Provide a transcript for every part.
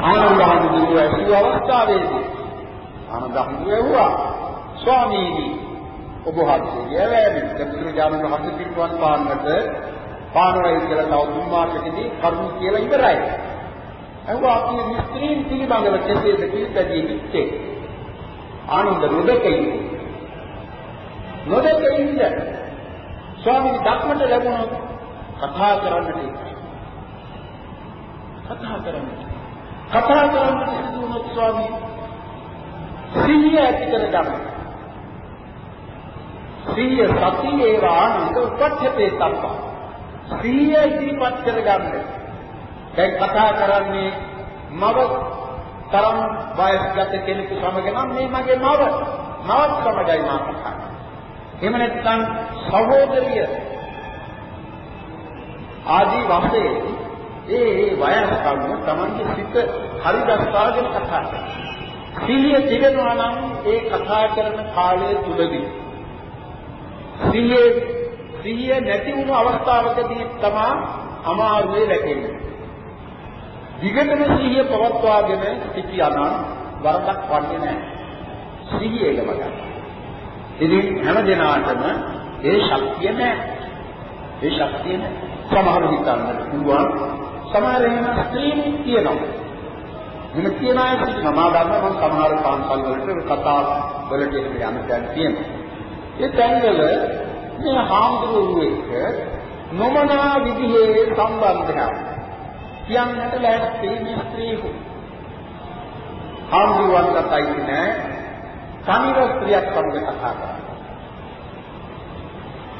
ආනන්ද හඳුරුව ඇසූ අවස්ථාවේදී ආනන්ද හඳුරුව ඇහුවා ස්වාමීනි ඔබ වහන්සේගේ ඇවෑමෙන් බුදුරජාණන් වහන්සේ පිටුවන් පාන්නට පානවයි කියලා තව තුන් මාසකදී කරුණු කියලා ඉවරයි. ඇහුවා අපි ස්ත්‍රීන් පිළිබඳව කෙසේද පිළිපැදිය යුත්තේ? ආනන්ද නොදකයි. නොදකයිද? ස්වාමීනි ධර්මයට ලැබුණොත් කතා කරන්නට කතා කරන්නට කතා කරන්නට සිදු වුණොත් ස්වාමීනි සිහිය ඇති කරගන්න. සිහිය සතියේ ආනන්ද උපච්ඡතේ තබ්බා. සිහිය ඉදිරිපත් කරගන්න. දැන් කතා කරන්නේ මව තරම් වයස්ගත කෙනෙකු සමග නම් මේ මගේ මව. මවත් සමගයි මා කතා එහෙම නැත්නම් සහෝදරිය ආදී වශයෙන් ඒ ඒ වයස් කම තමන්ගේ සිත හරි දස්වාගෙන කතා කරනවා. සිහිය තිබෙනවා නම් ඒ කතා කරන කාලය තුලදී සිහිය සිහිය නැති වුණු අවස්ථාවකදී තමයි අමාරුවේ වැටෙන්නේ. දිගටම සිහිය පවත්වාගෙන සිටියානම් වරදක් වන්නේ නැහැ. සිහිය එළම ගන්න. ඉතින් හැම දිනාටම ඒ ශක්තිය නැහැ. ඒ ශක්තිය නැහැ. සමහර හිතන්නට පුළුවන් සමහර එහෙම ස්ත්‍රීන් කියනවා. එහෙම කියන අය සිටිනවා. මම දන්නවා මම සමහර පාන්සල් වලට කතා වලට එහෙම යන තැන් තියෙනවා. ඒ තැන්වල මේ හාමුදුරුවෝ එක්ක නොමනා විදිහේ සම්බන්ධයක් කියන්නට ලෑස්ති මේ ස්ත්‍රීහු. හාමුදුරුවන්ට අයිති නෑ තනිව ස්ත්‍රියක් සමග කතා කරන්න.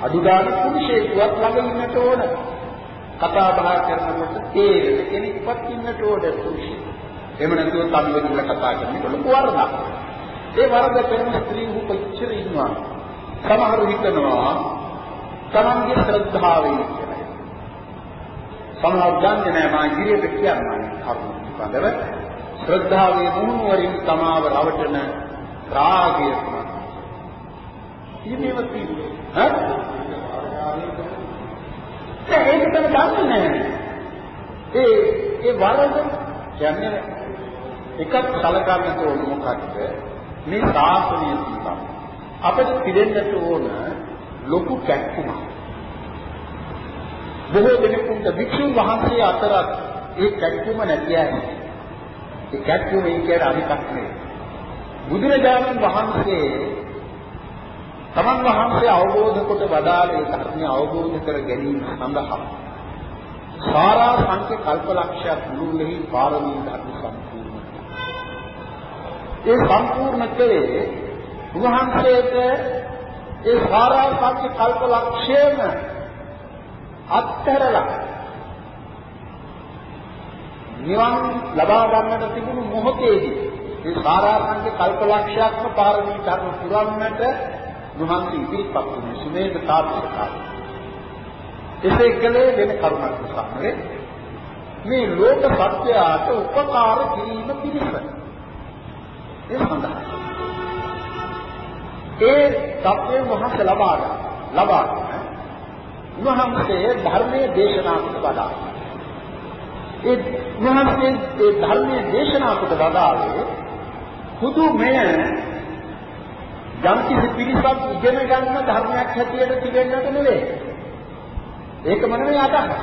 අදුගාන පුරුෂයෙකුවත් ළඟ ඉන්නට ඕන. කතා බහ කරනකොට තේරෙන කෙනෙක්වත් ඉන්නට ඕන පුරුෂයෙක්. එහෙම නැතුව තනිව ඉඳලා කතා කරනකොට ලොකු වරදක්. ඒ වරද කරන ස්ත්‍රීහු කොච්චර ඉන්නවා. සමහරු හිතනවා තමන්ගේ ශ්‍රද්ධාවෙන් කියලා. සමහර දන්නේ නැහැ මා ඉදිරියට කියන්නේ කරුණු පිළිබඳව ශ්‍රද්ධාවේ මුහුණුවරින් තමාව රවටන රාගය තමයි. ඉතින් තියෙන්නේ ඈ? ඒක තමයි දන්නේ නැහැ. ඒ ඒ වරද කියන්නේ එකක් සලකන්නට ඕන මොකක්ද? මේ සාසනය තියෙනවා. අපිට පිළිෙන්නට ඕන ලොකු කැක්කුමක්. බොහෝ දෙනෙකුට වික්ෂුන් වහන්සේ අතරත් ඒ කැක්කුම නැති අය. ඒ කැක්කුම ඒ කියන්නේ අනිකක් නෙවෙයි. බුදුරජාණන් වහන්සේ තමන් වහන්සේ අවබෝධ කොට වදාළ ඒ ධර්මය අවබෝධ කර ගැනීම සඳහා සාරා සංඛ්‍ය කල්පලක්ෂයක් මුළුල්ලෙහි පාරමී ධර්ම සම්පූර්ණ. ඒ සම්පූර්ණ කලේ උන්වහන්සේට ඒ සාරා සංඛ්‍ය කල්පලක්ෂයම අත්හැරලා නිවන් ලබා ගන්නට තිබුණු මොහොතේදී මේ සාරාංශක කල්පලක්ෂයක්ම පාරමී ධර්ම පුරන්නට උන්වහන්සේ ඉදිරිපත් වුණේ සුමේද තාපසකාරය. එසේ කලේ වෙන කරුණක් නිසා මේ ලෝක සත්‍යයට උපකාර කිරීම පිණිස. ඒ සඳහා. ඒ සත්‍යය වහන්සේ ලබා ගන්න ලබා ගන්න උන්වහන්සේ ධර්මයේ දේශනා කොට වදා ඒ උන්වහන්සේ ඒ ධර්මයේ දේශනා කොට වදාළේ හුදු මෙය යම් කිසි පිළිසක් ඉගෙන ගන්න ධර්මයක් හැටියට තිබෙන්නට නෙවෙයි. ඒකම නෙවෙයි අදහස.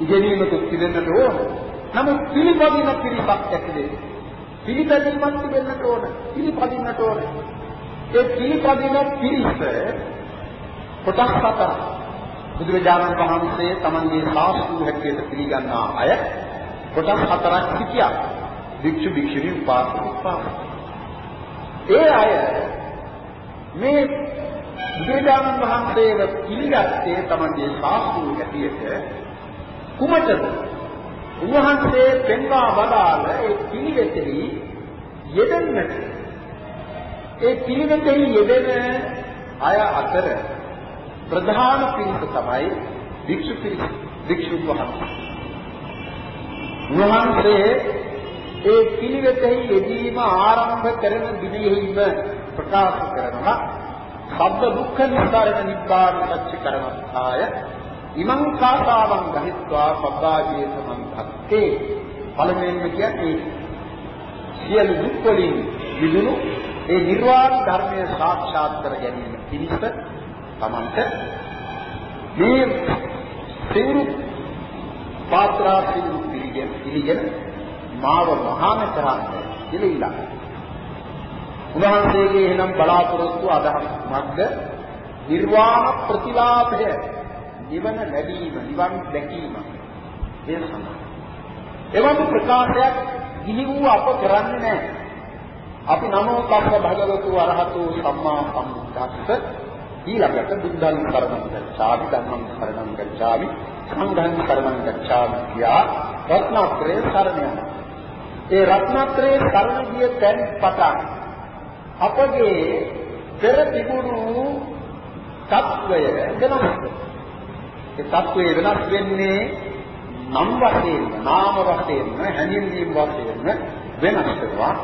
ඉගෙනීමක තිබෙන්නට ඕන. නමුත් පිළිපදින පිළිසක් ඇතිවේ. පිළිපැදීමක් තිබෙන්නට ඕන. පිළිපදින්නට ඕන. ඒ පිළිපදින පිළිස කොටස් හතරක්. බුදුරජාණන් වහන්සේ තමන්ගේ ශාස්ත්‍රීය හැටියට පිළිගන්නා අය කොටස් හතරක් සිටියා. භික්ෂු භික්ෂුණී උපාසක උපාසක. ඒ අය මේ බුදුරජාණන් වහන්සේව පිළිගත්තේ තමන්ගේ ශාස්ත්‍රීය හැටියට කුමටද? උන්වහන්සේ පෙන්වා වදාළ ඒ පිළිවෙතෙහි යෙදෙන්නට ඒ පිළිවෙතෙහි යෙදෙන අය අතර ප්‍රධාන පිරිස තමයි භික්ෂු පිරිස භික්ෂු වහන්සේ. උන්වහන්සේ ඒ පිළිවෙතෙහි යෙදීම ආරම්භ කරන දිනෙහිම ප්‍රකාශ කරනවා. සබ්බ දුක්ඛ නිස්සාරණ නිබ්බාන සත්‍ය කරවස්ථාය ඉමං කාසාවං ගහිත්වා සබ්බාජේ සමන්තත්තේ පළමුවෙන්ම කියන්නේ සියලු දුක් වලින් මිදුණු ඒ නිර්වාණ ධර්මය සාක්ෂාත් කර ගැනීම පිණිස තමන්ට මේ සිවුරු පාත්‍රා සිවුරු පිළිගෙන පිළිගෙන මාව මහාන කරන්නේ කියලා උන්වහන්සේගේ එනම් බලාපොරොත්තු අදහස් මැද්ද නිර්වාණ ප්‍රතිලාභය නිවන ලැබීම නිවන් දැකීම. ඒ සඳහා එවන් ප්‍රකාශයක් ගිහි වූ අප කරන්නේ නැහැ. අපි නමෝ තස්ස භගවතු අරහතු සම්මා සම්බුද්දස්ස ඊළඟට බුද්ධං සරණං ගච්ඡාමි ධම්මං සරණං ගච්ඡාමි සංඝං සරණං ගච්ඡාමි කියා රත්නත්‍රයේ සරණ යනවා. ඒ රත්නත්‍රයේ සරණ ගිය තැන් පටන් අපගේ පෙර තිබුණු తත්වය වෙනස් ඒ తත්වය වෙනස් වෙන්නේ නම් වශයෙන් නාම වශයෙන් හැඳින්වීම වශයෙන් වෙනස් වෙනවා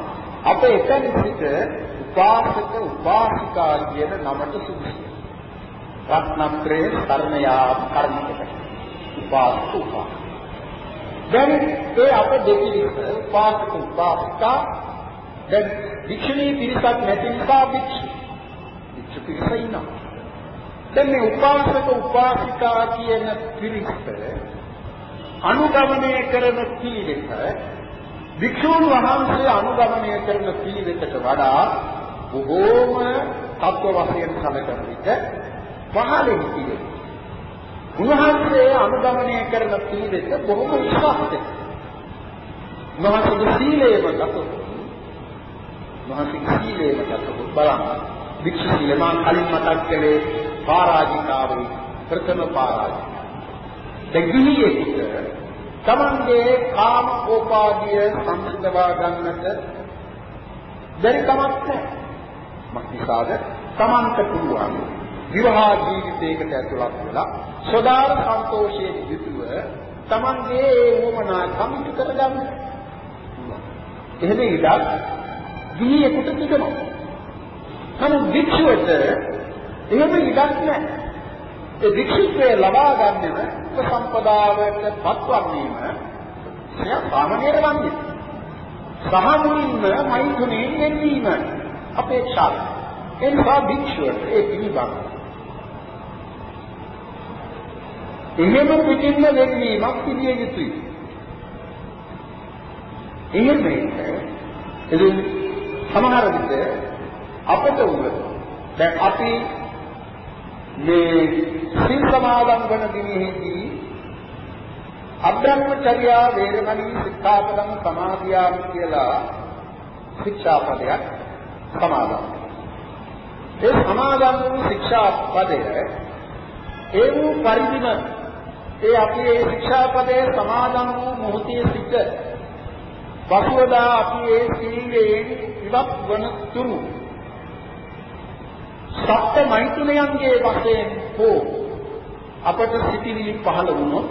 අප එතන සිට උපාසක උපාසිකා කියන නමට සුදුසුයි. රත්නත්‍රයේ සරණයා කර්මකට. උපාසක උපාසක. දැන් ඒ අප දෙකිලිස උපාසක උපාසිකා දැන් වික්ෂණී පිරිසක් නැති නිසා වික්ෂ. වික්ෂ පිරිස ඉන්නවා. දැන් මේ උපාසක උපාසිකා කියන පිරිස අනුගමනය කරන පිළිවෙත වික්ෂුන් වහන්සේ අනුගමනය කරන පිළිවෙතට වඩා බොහෝම තත්ව වශයෙන් සැලකන විට පහළින් පිළිවෙත. උන්වහන්සේ අනුගමනය කරන පිළිවෙත බොහොම විශ්වාසයි. උන්වහන්සේගේ සීලයම ගතොත් උන්වහන්සේගේ සීලයම ගතොත් බලන්න. වික්ෂු සීලය මා කලින් මතක් කළේ පරාජිකාවේ ප්‍රථම පරාජිකාව. දෙගිනියේ තමන්ගේ කාම ඕපාදිය සංසිඳවා ගන්නට බැරි කමක් නැහැ. මක්නිසාද තමන්ට පුළුවන් විවාහ ජීවිතයකට ඇතුළත් වෙලා සදාර සන්තෝෂයේ යුතුව තමන්ගේ ඒ වමනා කමිටු කරගන්න. එහෙම ඉඩක් ගිහියෙකුට තිබෙනවා. නමුත් වික්ෂුවට එහෙම ඉඩක් නැහැ. ඒ වික්ෂිත්වය ලබා ගන්නම උපසම්පදාවට පත්වන්නේම එය සාමනීර වන්නේ. සහ මුලින්ම මෛත්‍රියෙන් වෙන්නීම අපේක්ෂාව. ඒ නිසා වික්ෂුවට ඒ පිළිබඳ එහෙම පිටින්ම වෙන්නීමක් පිළිය යුතුයි. එහෙම ඉතින් සමහර විට අපට උගත දැන් අපි මේ සිල් සමාදන් වන දිනෙහිදී අබ්‍රහ්මචර්යා වේරමණී සික්ඛාපදං සමාදියාමි කියලා ශික්ෂාපදයක් සමාදන්. ඒ සමාදන් වූ ශික්ෂාපදය ඒ වූ පරිදිම ඒ අපි ඒ ශික්ෂාපදයේ සමාදන් වූ මොහොතේ සිට පසුවදා අපි ඒ සීලයෙන් ඉවත් වන තුරු සත්‍ය මෛත්‍රියන්ගේ වශයෙන් හෝ අපට සිටිවිලි පහළ වුණොත්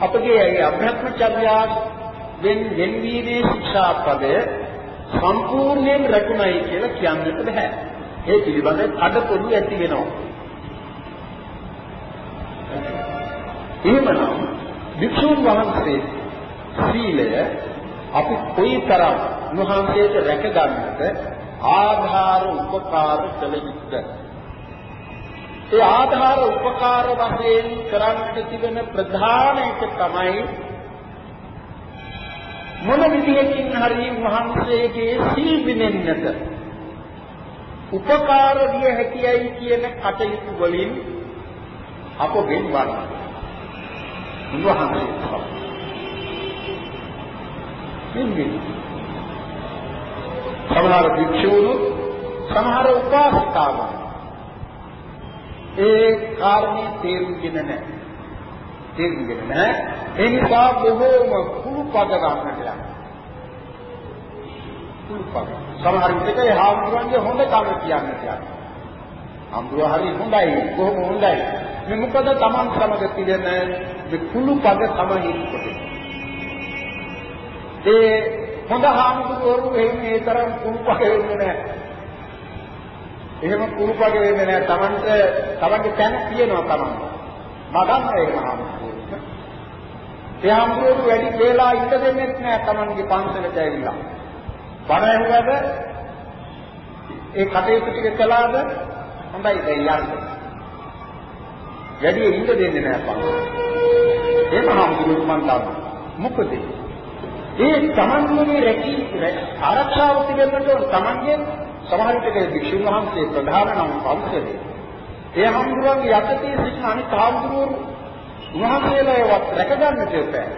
අපගේ ඒ අභ්‍රත්මචර්යා වෙන් වෙන්වීමේ ශික්ෂාපදය සම්පූර්ණයෙන් රැකුණයි කියලා කියන්නට බෑ. ඒ පිළිබඳ කඩපොළු ඇති වෙනවා. එහෙමනම් වික්ෂුන් වහන්සේ සීලය අපි කොයිතරම් උන්වහන්සේට රැක ගන්නට ආධාර උපකාර කළ යුත්තේ. ඒ ආධාර උපකාර වශයෙන් කරන්නට තිබෙන ප්‍රධාන එක තමයි මොන විදියකින් හරි වහන්සේගේ සීල් විනෙන්නට උපකාර විය හැකියයි කියන කටයුතු වලින් අප වෙන්වන්න. උන්වහන්සේ තමයි. සමහර භික්ෂූන් සමහර උපාසිකාවන් ඒ කාරණේ තේරුම්ගෙන නැහැ. තේරුම්ගෙන නැහැ. ඒ නිසා බොහෝම කුළුපද ගන්නට යනවා. කුළුපද. සමහර විට ඒ හාමුදුරන්ගේ හොඳ කම කියන්නට යනවා. හාමුදුරුවෝ හරි හොඳයි, බොහොම හොඳයි. මේ මොකද Taman සමග තියෙන මේ කුළුපද තමයි කොට. ඒ හොඳ හාමුදුරුවෝ එහෙම ඒ තරම් කුරුපක වෙන්නේ නැහැ. එහෙම කුරුපක වෙන්නේ නැහැ. Tamante Tamange තැන තියෙනවා Taman. මගන්න ඒ හාමුදුරුවෝ. ඒ හම්බුරු වැඩි වේලා ඉන්න දෙන්නේ නැහැ Tamanගේ පන්සලට ඇවිල්ලා. බණ ඇහුවද ඒ කටයුතු ටික කළාද හොඳයි දැන් යන්න. වැඩි ඉන්න දෙන්නේ නැහැ පන්සලට. ඒ මහම්බුරු මන් දන්නවා. මොකද ඒ තමන්ගේ රැකී ආරක්ෂාව තිබෙන්නට ඕන තමන්ගේ සමහර විට භික්ෂුන් වහන්සේ ප්‍රධාන නම් පන්සලේ ඒ හම්දුරන්ගේ යටතේ සිටින අනිත් හාමුදුරුවෝ උන්වහන්සේලා ඒවත් රැකගන්නට එපා.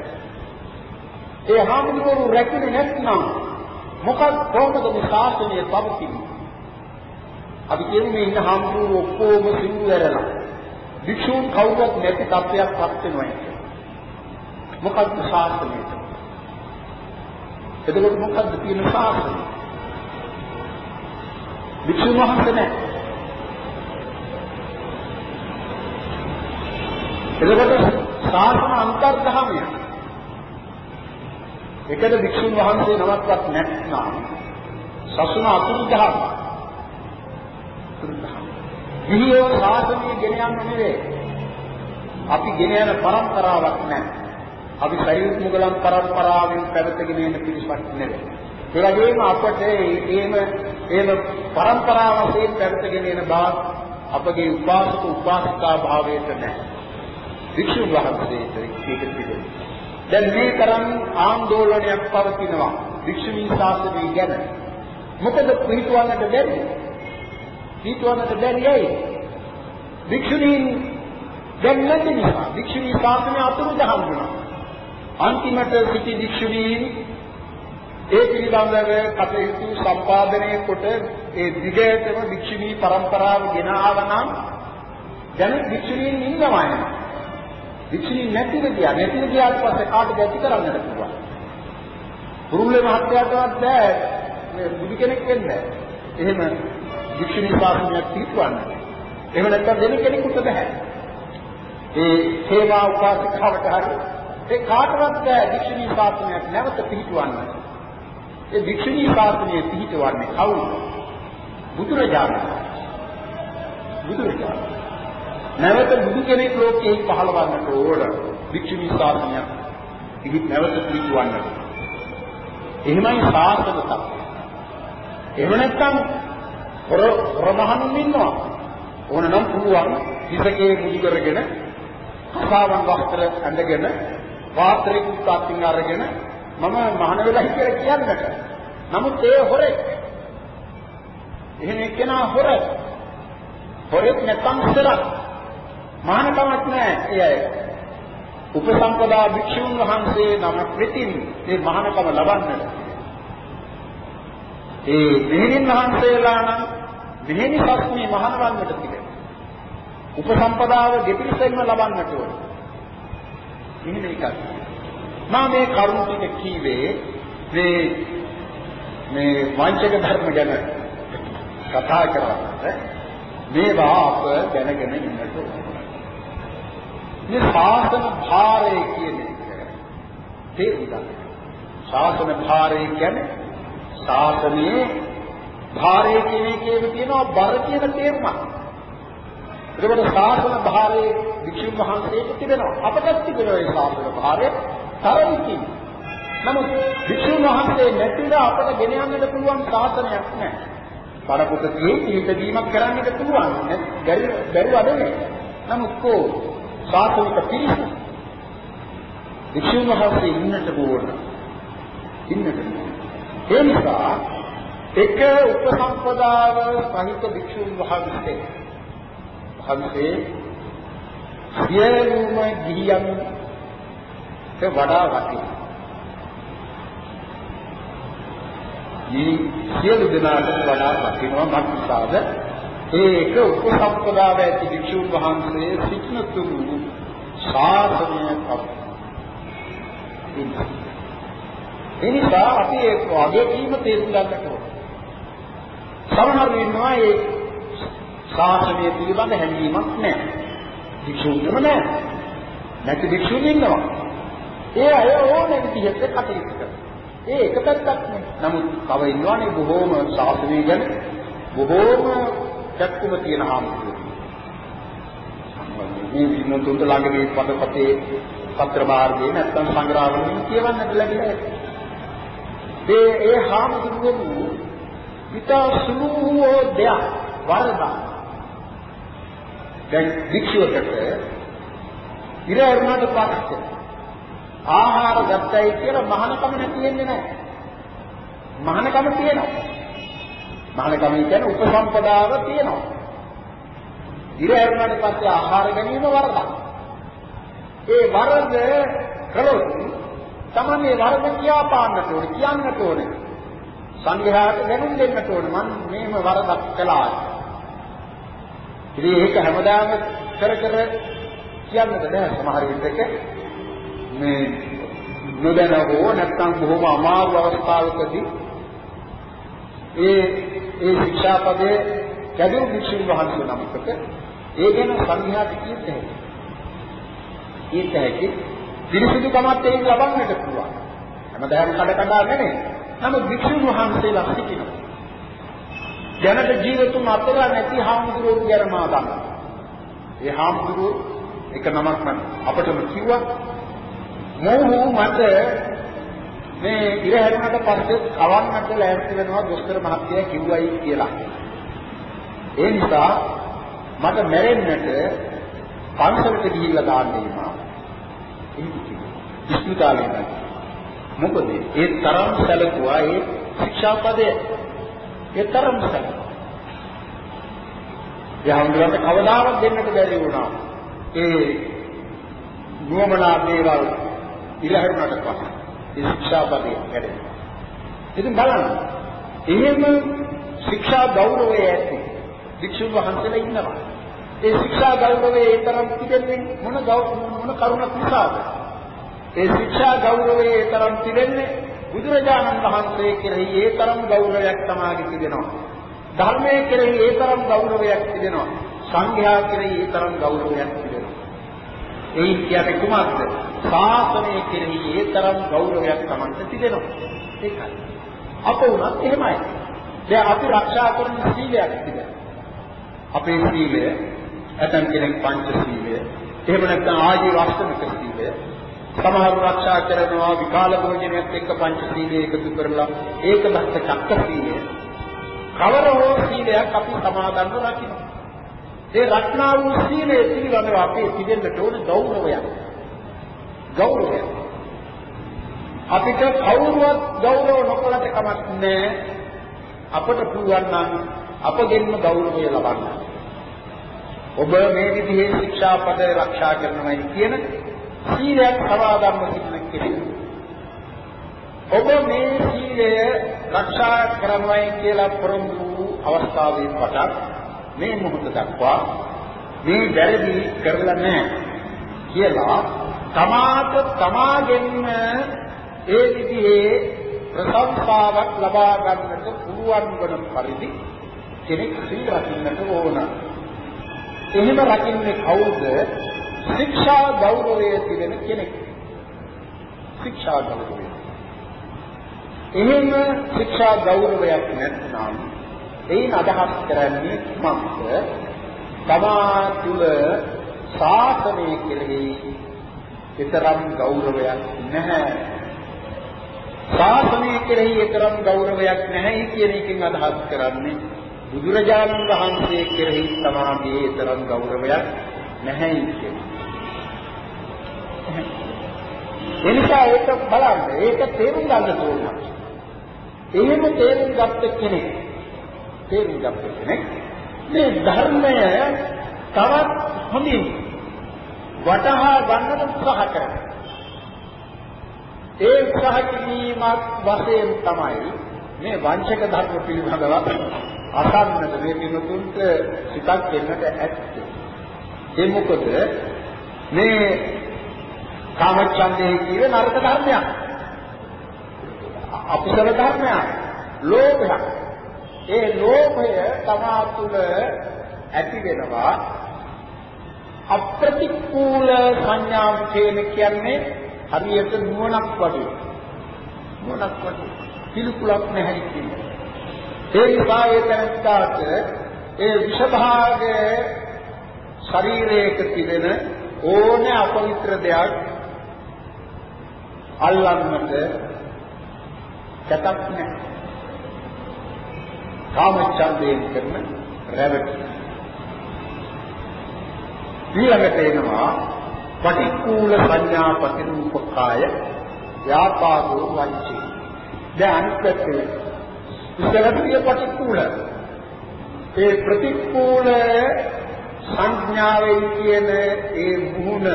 ඒ හාමුදුරුවෝ රැකුනේ නැත්නම් මොකක් කොහොමද මේ ශාසනය පවතින්නේ? අපි කියන්නේ මේ ඉන්න හාමුදුරුවෝ ඔක්කොම සිංහු ඇරලා භික්ෂුන් කවුරුත් නැති තත්ත්වයක් පත් වෙනවා කියන්නේ. මොකක්ද ශාසනය? එතකොට මොකක්ද තියෙන ශාසනය? භික්ෂුන් වහන්සේ නැහැ. එතකොට ශාසන අන්තර්ධාමය. එකද භික්ෂුන් වහන්සේ නමක්වත් නැත්නම් සසුන අතුරුදහම. ගිහියෝ ශාසනය ගෙන යන්න නෙවෙයි. අපි ගෙන යන પરම්පරාවක් නැහැ. අපි පැවිදි මුගලන් පරම්පරාවෙන් පැවතගෙන එන පිරිසක් නෙවෙයි. ඒ වගේම අපට ඒම ඒම පරම්පරාවසෙන් පැවතගෙන එන බව අපගේ උපාසක උපාසිකා භාවයට නැහැ. වික්ෂු වහන්සේට ඒක පිළිගන්න. දැන් මේ තරම් ආందోලනයක් පවතිනවා වික්ෂුණී ශාසනය ගැන. මොකද පිළිතුරකට බැරි. පිළිතුරකට බැරි යයි. වික්ෂුණීන් දැන් නැති නිසා වික්ෂුණී ශාසනය අතුරුදහන් වෙනවා. අන්තිමට සිටි වික්ෂුණීන් ඒ පිළිබඳව කටයුතු සම්පාදනය කොට ඒ දිගටම වික්ෂුණී પરම්පරාව ගෙන ආවනම් දැන් වික්ෂුණීන් ඉන්නවා නේද? වික්ෂුණීන් නැතිව ගියා. නැතිව ගියාට පස්සේ කාටද ඇති කරන්නට පුළුවන්? පුරුල්ලේ මහත්යාටවත් බෑ මේ බුදු කෙනෙක් වෙන්න. එහෙම වික්ෂුණී ශාසනයක් පිටවන්න. එහෙම නැත්නම් දෙන කෙනෙකුට බෑ. ඒ සේවා උපාසිකාවට හරි ඒ කාටවත් බෑ වික්ෂුණී ශාසනයක් නැවත පිටවන්න. ඒ වික්ෂුණී ශාසනය පිටවන්නේ කවුද? බුදුරජාණන්. බුදුරජාණන්. නැවත බුදු කෙනෙක් ලෝකෙහි පහළවන්නට ඕන වික්ෂුණී ශාසනයක් ඉහි නැවත පිළිතුවන්නට. එහෙමයි ශාසන තත්ත්වය. එහෙම නැත්නම් හොර හොරමහනුන් ඉන්නවා. ඕනනම් පුළුවන් හිසකේ මුදු කරගෙන කසාවන් වස්ත්‍ර ඇඳගෙන වාත්‍රේ කුත්තාකින් අරගෙන මම මහාන වෙලා කියලා කියන්නට. නමුත් ඒ හොරෙක් එහෙම එක්කෙනා හොරෙක් හොරෙක් නැත්නම් සරක් මහානකමක් නැහැ ඒ අය. උපසම්පදා භික්ෂුන් වහන්සේ නමක් වෙතින් මේ මහානකම ලබන්නට. ඒ මෙහෙණින් වහන්සේලා නම් මෙහෙණි සස්මී මහානවන්නට තිබෙනවා. උපසම්පදාව දෙපිරිසෙන්ම ලබන්නට ඕන. මෙහෙම එකක්. මා මේ කරුණ ටික කීවේ මේ මේ වංචක ධර්ම ගැන කතා කරනකොට මේවා අප දැනගෙන ඉන්නට ඕන. මේ ශාසන භාරය කියන එක තේරුම් ගන්න. ශාසන භාරය කියන්නේ ශාසනයේ භාරය කියන එකේම තියෙනවා බර කියන තේරුමක්. ඒකට ශාසන භාරයේ වික්ෂුන් වහන්සේට තිබෙනවා. අපටත් තිබෙනවා ඒ ශාසන භාරය තරම්කින්. නමුත් වික්ෂුන් වහන්සේ නැතිව අපට ගෙන යන්නට පුළුවන් ශාසනයක් නැහැ. බරපොතේ පිළිපැදීමක් කරන්නට පුළුවන්. බැරි බැරි නමුත් කෝ ශාසනික පිරිස වික්ෂුන් වහන්සේ ඉන්නට ඕන. ඉන්නට ඒ නිසා එක උපසම්පදාව සහිත වික්ෂුන් වහන්සේ වහන්සේ සියලුම ගිහියන් වඩා වටිනවා. මේ සියලු දෙනාට වඩා වටිනවා මක්සාද ඒක උපසම්පදාව ඇති වික්ෂුන් වහන්සේ සිටින තුරු සාධනය කප්පු. එනිසා අපි ඒක වගේ කීම තේරුම් ගන්නට ඕන. සමහර වෙනවා ඒ ශාසනය පිළිබඳ හැඟීමක් නැහැ. වික්ෂුන්ම නැහැ. නැති වික්ෂුන් ඉන්නවා. ඒ අය ඕනේ විදිහට කටයුතු කරනවා. ඒ එක පැත්තක් නේ. නමුත් තව ඉන්නවනේ බොහෝම ශාසනය ගැන බොහෝම දැක්කුම තියෙන හාමුදුරුවෝ. මේ විනෝදුන්ට ළඟදී පදපතේ පත්‍ර මාර්ගයේ නැත්නම් සංග්‍රහවලින් කියවන්නට ලැබිලා ඒ ඒ හාමුදුරුවෝ විතා සුළු වූ දෙයක් වරදක් දැන් වික්ෂුවකට ඉර වුණාට පස්සේ ආහාර ගත්තයි කියලා මහානකම නැති වෙන්නේ නැහැ. මහානකම තියෙනවා. මහානකම කියන්නේ උපසම්පදාව තියෙනවා. ඉර වුණාට පස්සේ ආහාර ගැනීම වරදක්. ඒ වරද කළොත් තමයි වරද කියා පාන්නට ඕනේ කියන්නට ඕනේ. සංඝයාට දැනුම් දෙන්නට ඕනේ මම මේම වරදක් කළා. ඉතින් ඒක හැමදාම කර කර කියන්නද බෑ සමහර විටක මේ නොදැන හෝ නැත්නම් බොහොම අමාරු අවස්ථාවකදී ඒ ඒ ශික්ෂාපදයේ කැදූ භික්ෂුන් වහන්සේ නමකට ඒ ගැන සංඝයාට කියන්න හැකියි. කියන්න හැකි පිරිසිදු කමත් එයින් ලබන්නට පුළුවන්. හැමදාම කඩ කඩා නෙමෙයි. නමුත් භික්ෂුන් වහන්සේලා සිටිනවා. දැනට ජීවිතුන් අතර නැති හාමුදුරුවෝ කියන මා දන්නවා. ඒ හාමුදුරුවෝ එක නමක් මම අපටම කිව්වා. මොහු මට මේ ඉර හැරුණට පස්සේ කවන්නට ලෑස්ති වෙනවා දොස්තර මහත්තයා කිව්වයි කියලා. ඒ නිසා මට මැරෙන්නට පන්සලට ගිහිල්ලා දාන්නේ මා. ඉස්පිතාලේ නම් මොකද ඒ තරම් සැලකුවා ඒ ශික්ෂාපදයේ ඒ තරම් සැලකුවා. යහඳුරන්ට කවදාවත් දෙන්නට බැරි වුණා. ඒ නුවමනා දේවල් ඉලහරුණට පස්සේ ඒ ශික්ෂාපදයේ කැඩෙනවා. ඉතින් බලන්න. එහෙම ශික්ෂා ගෞරවය ඇති වික්ෂුන් වහන්සේලා ඉන්නවා. ඒ ශික්ෂා ගෞරවයේ ඒ තරම් තිබෙන්නේ මොන මොන කරුණක් නිසාද? ඒ ශික්ෂා ගෞරවයේ ඒ තරම් තිබෙන්නේ බුදුරජාණන් වහන්සේ කෙරෙහි ඒ තරම් ගෞරවයක් තමාගේ තිබෙනවා. ධර්මයේ කෙරෙහි ඒ තරම් ගෞරවයක් තිබෙනවා. සංඝයා කෙරෙහි ඒ තරම් ගෞරවයක් තිබෙනවා. ඒ කියන්නේ කුමක්ද? ශාසනය කෙරෙහි ඒ තරම් ගෞරවයක් තමන්ට තිබෙනවා. ඒකයි. අප උනත් එහෙමයි. දැන් අපි ආරක්ෂා කරන සීලයක් තිබෙනවා. අපේ සීලය ඇතන් කෙනෙක් පංච සීලය එහෙම නැත්නම් ආජීව අෂ්ටමික සීලය සමහරව ආරක්ෂා කරනවා විකාල භෝජනයත් එක්ක පංච සීලය එකතු කරලා ඒක බස්ත චක්ක සීලය කවර හෝ සීලයක් අපි සමාදන්ව රකින්න. ඒ රක්නා වූ සීලය පිළිබඳව අපේ තිබෙන්නට ඕන ගෞරවයක්. ගෞරවය. අපිට කවුරුවත් ගෞරව නොකළට කමක් නැහැ. අපට පුළුවන් නම් අපගෙන්ම ගෞරවය ලබන්න. ඔබ මේ විදිහේ ශික්ෂාපද ආරක්ෂා කරනවායි කියන සීලයක් සමාදන්ව සිටින කෙනෙක්. ඔබ මේ සීලය ආරක්ෂා කරනවායි කියලා පොරොන්දු අවස්ථාවේ පටන් මේ මොහොත දක්වා මේ වැරදි කරලා නැහැ කියලා තමාට තමාගෙන්ම ඒ විදිහේ ප්‍රශංසාවක් ලබා ගන්නට පුළුවන් වන පරිදි කෙනෙක් සීල රකින්නට ඕන. එහෙම රකින්නේ කවුද? ශික්ෂා ගෞරවයේ තිබෙන කෙනෙක්. ශික්ෂා ගෞරවය. එහෙම ශික්ෂා ගෞරවයක් නැත්නම් එයින් අදහස් කරන්නේ කුමක්ද? තමා තුළ ශාසනය කෙරෙහි ඊතරම් ගෞරවයක් නැහැ. ශාසනය කෙරෙහි ඊතරම් ගෞරවයක් නැහැ කියන එකෙන් අදහස් කරන්නේ බුදුරජාණන් වහන්සේ කෙරෙහි තමාගේ තරම් ගෞරවයක් නැහැ කියන්නේ. එනිසා ඒක බලන්න ඒක තේරුම් ගන්න ඕන. එහෙම තේරුම් ගත්ත කෙනෙක් තේරුම් ගත්ත කෙනෙක් මේ ධර්මය තවත් හොඳින් වටහා ගන්නට උත්සාහ කරනවා. ඒ උත්සාහ කිරීමක් වශයෙන් තමයි මේ වංචක ධර්ම පිළිබඳව අසන්නට මේ පිනුතුන්ට සිතක් දෙන්නට ඇත්තේ. ඒ මොකද මේ කාමච්ඡන්දේ කියවේ නරක ධර්මයක්. අපසල ධර්මයක්. ලෝභයක්. ඒ ලෝභය තමා තුළ ඇති වෙනවා අප්‍රතිකූල සංඥා කියන්නේ හරියට නුවණක් වගේ. නුවණක් වගේ. පිළිකුලක් නැහැ කියන්නේ. ඒ නිසා ඒ තැනට ඒ විෂභාගයේ ශරීරයක තිබෙන ඕනේ අපවිත්‍ර දෙයක් අල්ලන්නට කැතක් නැහැ. කාමච්ඡන්දයෙන් කරන රැවටීම. ඊළඟට එනවා පටික්කුල සංඥා ප්‍රතිරූපකාය ව්‍යාපාදෝ වංචේ. දැන් අනිත් පැත්තේ ඉස්සරහට තිය පටික්කුල. ඒ ප්‍රතික්කුල සංඥාවේ කියන ඒ මුහුණ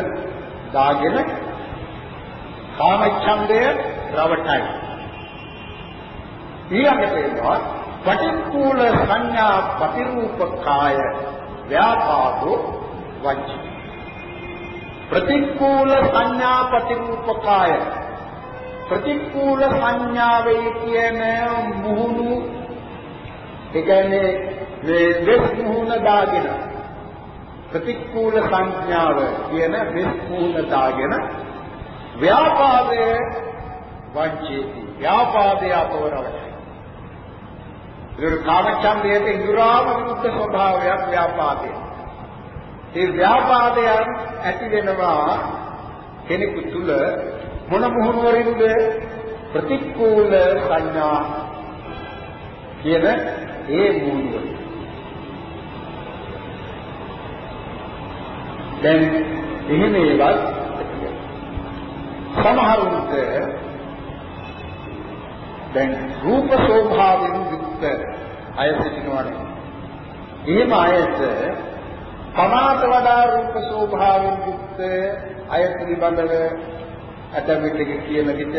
දාගෙන කාමච්ඡන්දය රවටයි. ඊළඟට එනවා පටික්කුල සංඥා ප්‍රතිරූපකාය ව්‍යාපාදෝ වංචි. ප්‍රතික්කුල සංඥා ප්‍රතිරූපකාය ප්‍රතික්කුල සංඥාවේ කියන මුහුණු ඒ කියන්නේ මේ වෙස් මුහුණ දාගෙන ප්‍රතික්කුල සංඥාව කියන වෙස් මුහුණ දාගෙන ව්‍යාපාදයේ වංචේති. ව්‍යාපාදය අපවරවයි. ඒක කාමච්ඡන්දයේ ඉඳුරාම විරුද්ධ ස්වභාවයක් ව්‍යාපාදේ ඒ ව්‍යාපාදයන් ඇති වෙනවා කෙනෙකු තුල මොන මොහොනවරින්ද ප්‍රතිකූල සංඥා කියන ඒ මූලික දැන් එහෙම ඒවත් සමහරුන්ට දැන් රූප ස්වභාවයෙන් යුක්ත අය සිටිනවානේ. එහෙම අයට තමාට වඩා රූප ස්වභාවයෙන් යුක්ත අය පිළිබඳව ඇතැම් විටක කියන විට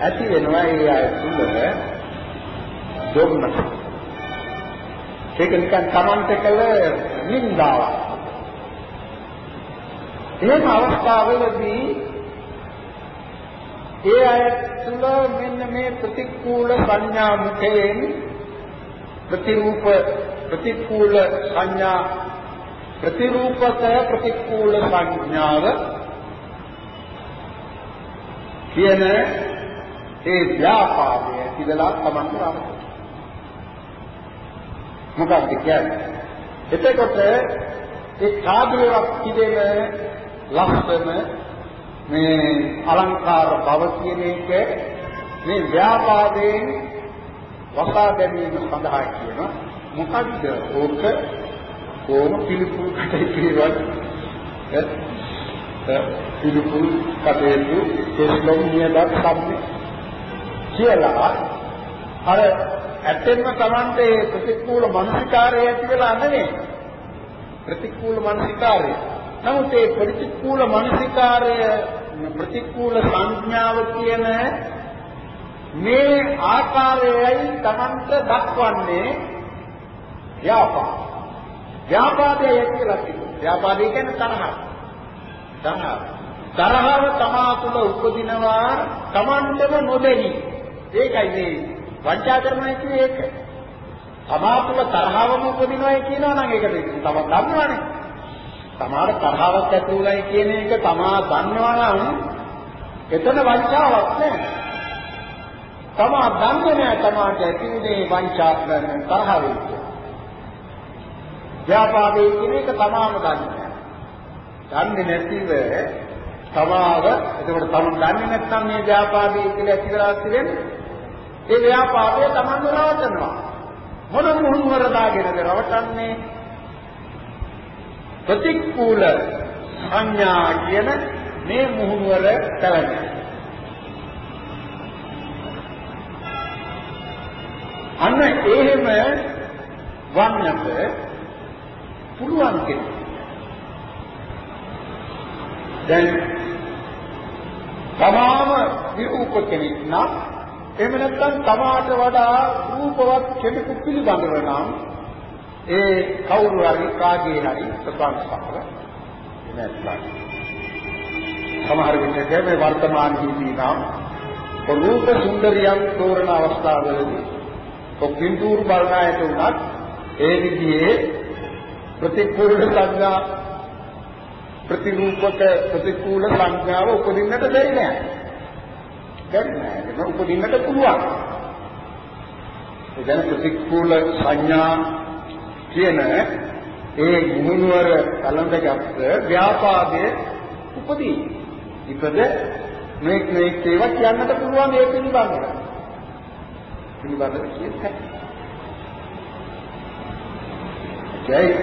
ඇති වෙනවා ඒ අය තුළ දුක්නස. ඒක නිකන් Tamante කළ නින්දාවක්. එහෙම අවස්ථාවලදී ඒ අය තුළ මෙන්න මේ ප්‍රතිකූල සංඥා මුඛයෙන් ප්‍රතිරූප ප්‍රතිකූල සංඥා ප්‍රතිරූපක ප්‍රතිකූල සංඥාව කියන ඒ ව්‍යාපාදය තිබලා තමන්ට ආරම්භ මොකක්ද කියන්නේ? එතකොට ඒ කාදලයක් තිබෙන ලස්සන මේ අලංකාර බව කියන එක මේ ව්‍යාපාදයෙන් වසා ගැනීම සඳහා කියන මොකද්ද ඕක? කොහොම පිළිපුල් කටයුතු පිළිපුල් කටයුතු කෙස්ලොම් නියදත් සම්මි. කියලා අර ඇත්තෙන්ම Tamante ප්‍රතිකූල මානසිකාරය ඇති වෙලා නැහැ ප්‍රතිකූල මානසිකාරය. නමුත් ඒ ප්‍රතිකූල මානසිකාරය ප්‍රතිකූල සංඥාව කියන මේ ආකාරයයි Tamante දක්වන්නේ ව්‍යාපාර ව්‍යාපාදය කියලා කියනවා. ව්‍යාපාදය කියන්නේ තරහ. තරහ. තරහව තමා තුළ උපදිනවා Tamanටම නොදෙනි. ඒකයි මේ වංචා කරනවා කියන්නේ ඒක. තමා තුළ තරහවම උපදිනවා කියනවා නම් ඒක තම දන්නවනේ. තමාට තරහවක් ඇති උනායි කියන එක තමා දන්නවා නම් එතන වංචාවක් නෑ. තමා දන්නේ නෑ තමාට ඇති උනේ වංචා කරන තරහ වෙන්නේ. ව්‍යාපාදේ කියන එක තමාම දන්නේ දන්නේ නැතිව තමාව එතකොට තමන් දන්නේ නැත්නම් මේ ව්‍යාපාදේ කියලා ඇති කරලා තියෙන්නේ ඒ ව්‍යාපාදය තමන් රවටනවා මොන මුහුණුවර දාගෙනද රවටන්නේ ප්‍රතිකූල සංඥා කියන මේ මුහුණුවර තලන්නේ අන්න එහෙම වන්නට පුළුවන් කෙනෙක්. දැන් තමාම විරූප කෙනෙක් නම් එහෙම නැත්නම් තමාට වඩා රූපවත් කෙනෙකු පිළිබඳව නම් ඒ කවුරු හරි කාගේ හරි ප්‍රසංසාව නැත්නම් සමහර විටක මේ වර්තමානයේදී නම් රූප සුන්දරියන් තෝරන අවස්ථාවලදී කොපින්තූරු බලනායට උනත් ඒ විදිහේ ප්‍රතිකූල සංඥා ප්‍රතිරූපක ප්‍රතිකූල සංඥාව උපදින්නට බැරි නෑ. බැරි නෑ. ඒක උපදින්නට පුළුවන්. ඒ කියන්නේ ප්‍රතිකූල සංඥා කියන ඒ මුහුණුවර කලඳගත් ව්‍යාපාදයේ උපදී. ඉපද මේ මේ ඒවා කියන්නට පුළුවන් ඒ පිළිබඳව. පිළිබඳව කියන්නේ. ජයි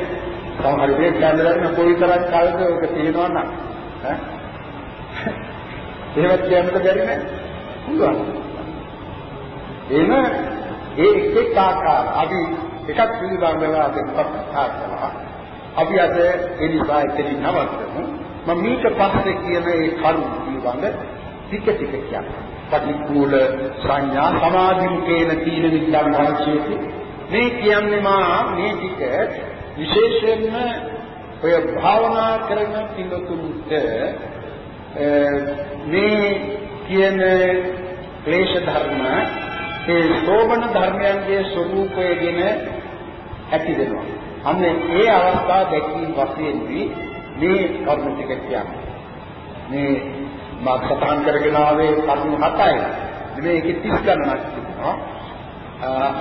සමහර වෙලේ කියන්න කොයිතරම් කාලද ඔක තියෙනවා නම් ඈ එහෙමත් කියන්නත් බැරි නෑ පුළුවන් එහෙම ඒ එක් එක් ආකාර අපි එකක් පිළිබඳව අපි කතා කරනවා. අපි අද ඒ නිසා එතනින් නවත්තමු. මම මීට පස්සේ කියන ඒ කරුණු පිළිබඳ ටික ටික කියන්න. පටික්කුල සංඥා සමාධිමුකේන තීන විද්‍යාව භාෂේති මේ කියන්නේ මා මේ ටික විශේෂයෙන්ම ඔය භාවනා කරන පිළිතුරුට මේ කියන ක්ලේශ ධර්ම ඒ සෝබන ධර්මයන්ගේ ස්වરૂපය ගැන ඇති වෙනවා. අන්න ඒ අවස්ථාව දැකීම වශයෙන් මේ කරුණු ටික කියන්නේ. මේ මා සතහන් කරගෙන ආවේ කරුණු හතයි. මේකේ 30 ගණනක් තිබෙනවා.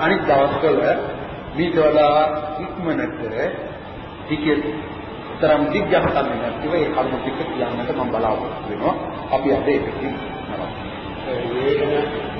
අනිත් දවස්වල මේක වඩා ඉක්මනට ටිකේ තරම් දිග්ගස්සන්නේ නැතිව ඒ කරුණු ටික කියන්නට මම බලාපොරොත්තු වෙනවා. අපි අද ඒකකින් නවත්වමු.